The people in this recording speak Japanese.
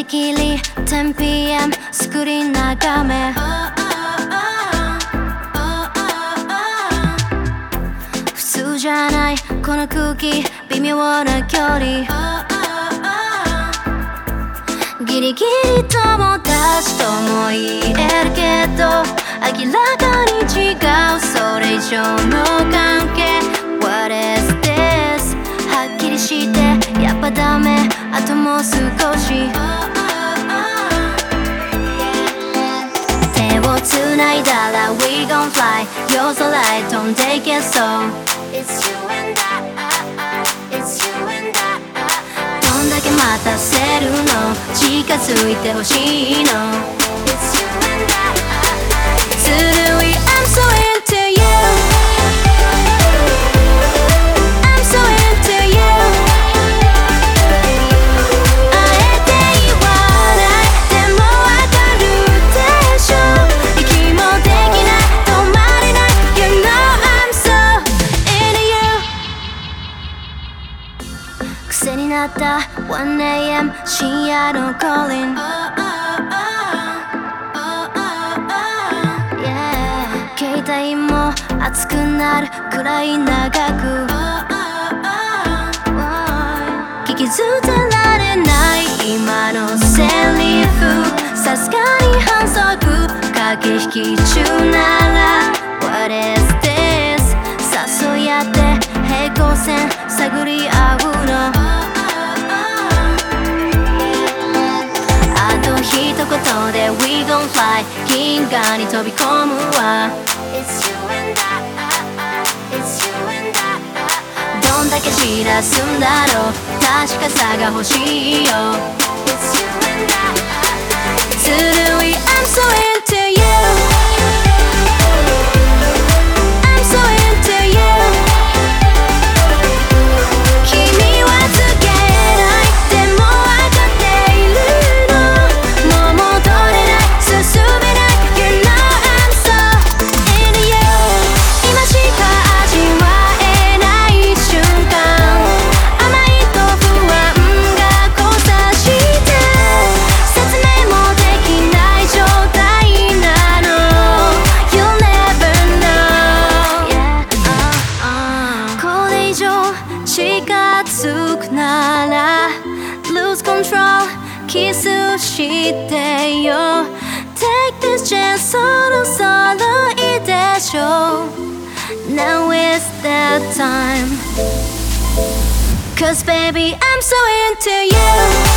二人きり 10pm スクリーン眺め。普通じゃないこの空気微妙な距離。ギリギリ友達とも言えるけど明らかに違うそれ以上の関係。What is this はっきりしてやっぱダメ。あともう少し。手をつないだら We gon' fly 夜空へ飛んでいけそう It's you and I It's you and I どんだけ待たせるの近づいてほしいの It's you and I 癖になった。1am 深夜の calling Yeah 携帯も熱くなるくらい長く聞き捨てられない今のセリフさすがに反則駆け引き中なら What is this 誘い合って平行線探り合うのあと一言で We gon' fly 銀河に飛び込むわ It's you and I It's you and I どんだけ散らすんだろう確かさが欲しいよ It's you and I ずるい I'm so into キスしてよ Take this chance そろそろいいでしょう Now is the time Cause baby I'm so into you yeah